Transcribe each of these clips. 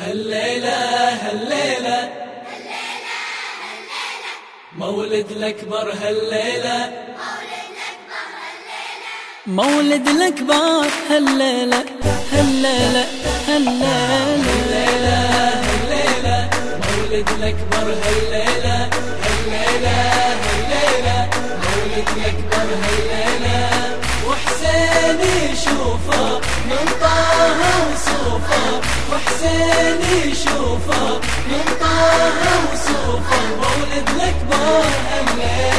هالليلة هالليلة مولد الأكبر هالليلة مولد الأكبر هالليلة هالليلة هالليلة هالليلة مولد الأكبر هالليلة هالليلة هالليلة مولد الأكبر هالليلة وحسين يشوفه من طه وصوفه من طه وصوفه هالليلة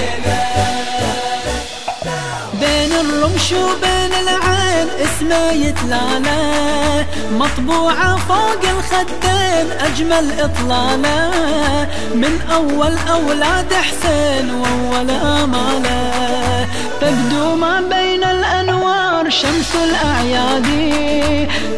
بين الرمش وبين العين اسمه يتلالى. مطبوعة فوق الخدين أجمل إطلالة. من أول أولاد حسين وأول آمالة. تبدو ما بين شمس الأعياد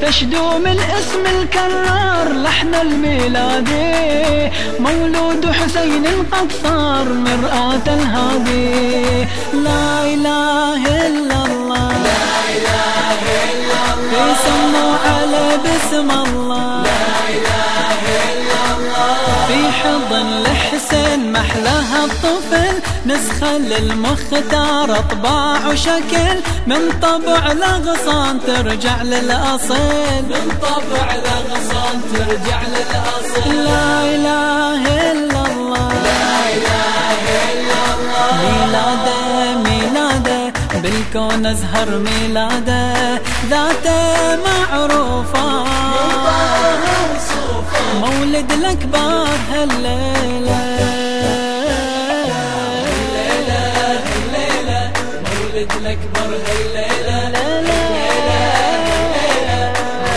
تشدو من اسم الكرار لحن الميلادي مولود حسين قد صار مرآة الهادي لا إله إلا الله. لا إله إلا الله يسموا على بسم الله لا إله إلا الله. في حضن لحسين محلاها الطفل نسخة للمختار أطباع وشكل. من طبع لغصان ترجع للأصل من طبع الأغصان ترجع للأصل لا إله إلا الله. لا إله إلا الله. ميلاده ميلاده بالكون أزهر ميلاده. ذاته معروفة. مولد الأكبر هالليله الليلة الليلة مولد الأكبر هالليلة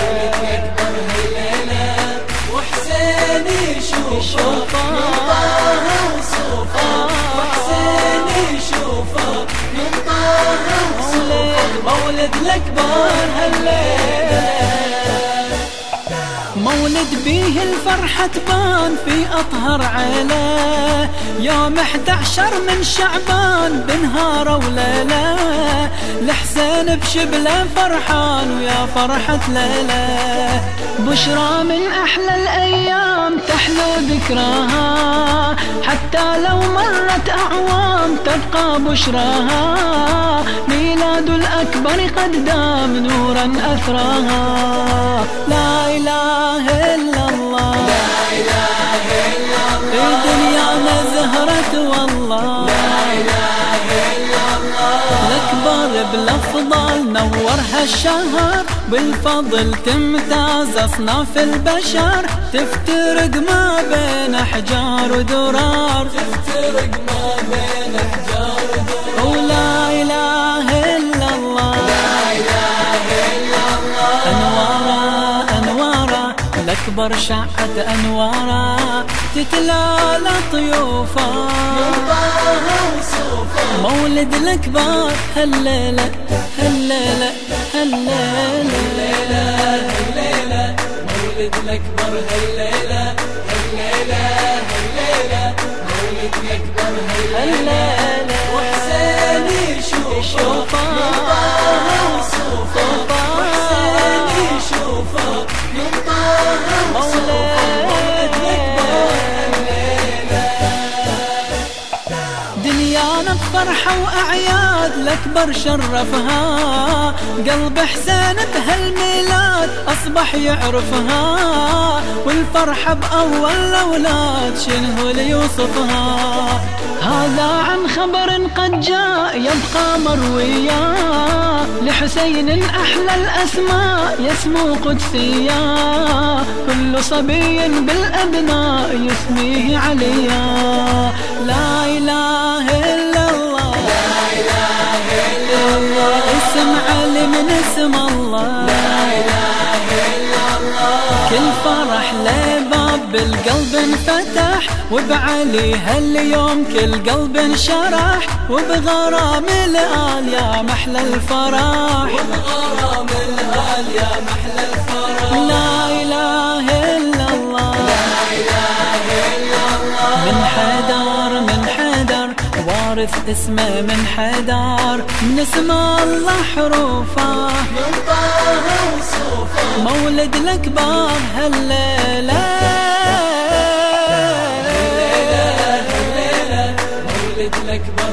مولد الأكبر هالليلة وحسين يشوفه من وصوفه وحسين يشوفه من وصوفه مولد الأكبر هالليلة مولد بيه الفرحة تبان في أطهر عيلة. يوم 11 من شعبان بنهار وليلة. لحسين بشبله فرحان ويا فرحة ليلة. بشرى من أحلى الأيام تحلو ذكراها. حتى لو مرت أعوام تبقى بشراها. ميلاد الأكبر قد دام نورا أثراها. لا إله إلا الله لا إله إلا الله في دنيانا زهرة والله لا إله إلا الله الأكبر بالأفضل نورها الشهر بالفضل تمتاز أصناف البشر تفترق ما بين أحجار ودرار تفترق ما بين أحجار ودور ولا إله الأكبر شعت أنوارا تتلالى طيوفا. مولد الأكبر هالليلة هالليلة هالليلة الليلة الليلة مولد الأكبر هالليلة هالليلة هالليلة مولد الأكبر هالليلة هالليلة وحسين يشوفه دنيانا بفرحة وأعياد الأكبر شرفها. قلب حسين بهالميلاد أصبح يعرفها. والفرحة بأول الأولاد شنو ليوصفها. هذا عن خبر قد جاء يبقى مرويا. لحسين أحلى الأسماء يسمو قدسيا. كل صبي بالأبناء يسميه عليا. لا إله إلا الله لا إله إلا الله. اسم علي من اسم الله. لا إله إلا الله كل فرح له باب بالقلب انفتح وبعلي هاليوم كل قلب انشرح وبغرام الآل يا محلى الفرح وبغرام الآل يا محلى الفرح. عارف اسمه من حدار من اسم الله حروفه. من طه وصوفه مولد الأكبر هالليلة هالليلة هالليلة مولد الأكبر